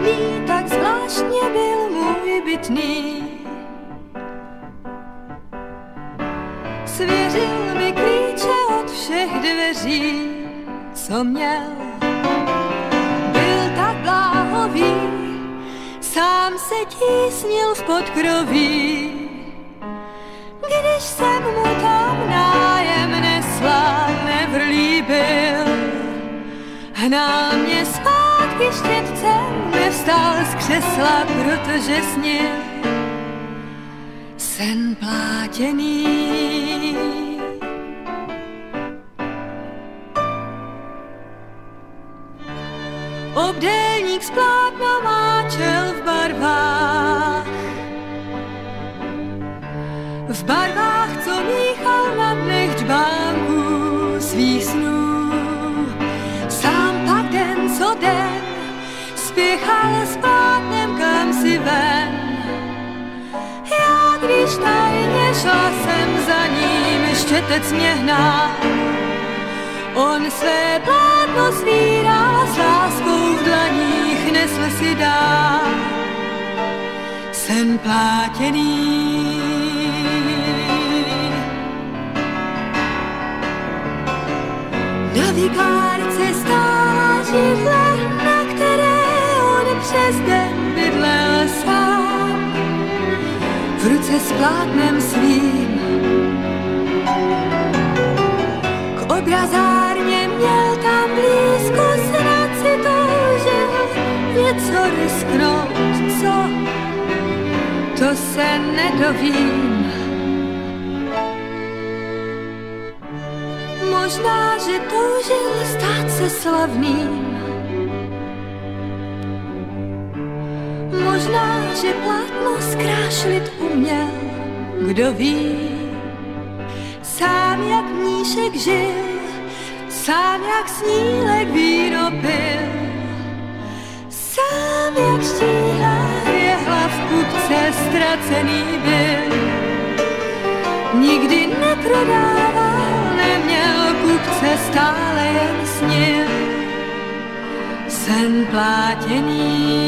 dní tak zvláštně byl můj bytný. Svěřil mi klíče od všech dveří, co měl. Byl tak bláhový, sám se tísnil v podkroví. Když jsem mu tam nájem nesla, nevrlý byl, hnal mě zpátky štětcem, nevstal z křesla, protože snil sen plátěný. Obdélník z plátna máčel v barvách. V barvách, spěchal s plátnem kam si ven. Já když tajně šla jsem za ním, štětec mě hnal. On své plátno svíral s láskou v dlaních, nesl si dál sen plátěný. Na vikárce stála židle, přes den bydlel sám. V ruce s plátnem svým k obrazárně měl tam blízko, snad si toužil něco risknout, co? To se nedovím. Možná, že toužil stát se slavným. Možná, že plátno zkrášlit uměl, kdo ví. Sám jak mníšek žil, sám jak snílek víno pil. Sám jak štíhla jehla v kupce ztracený byl. Nikdy neprodával, neměl kupce, stále jen snil. Sen plátěný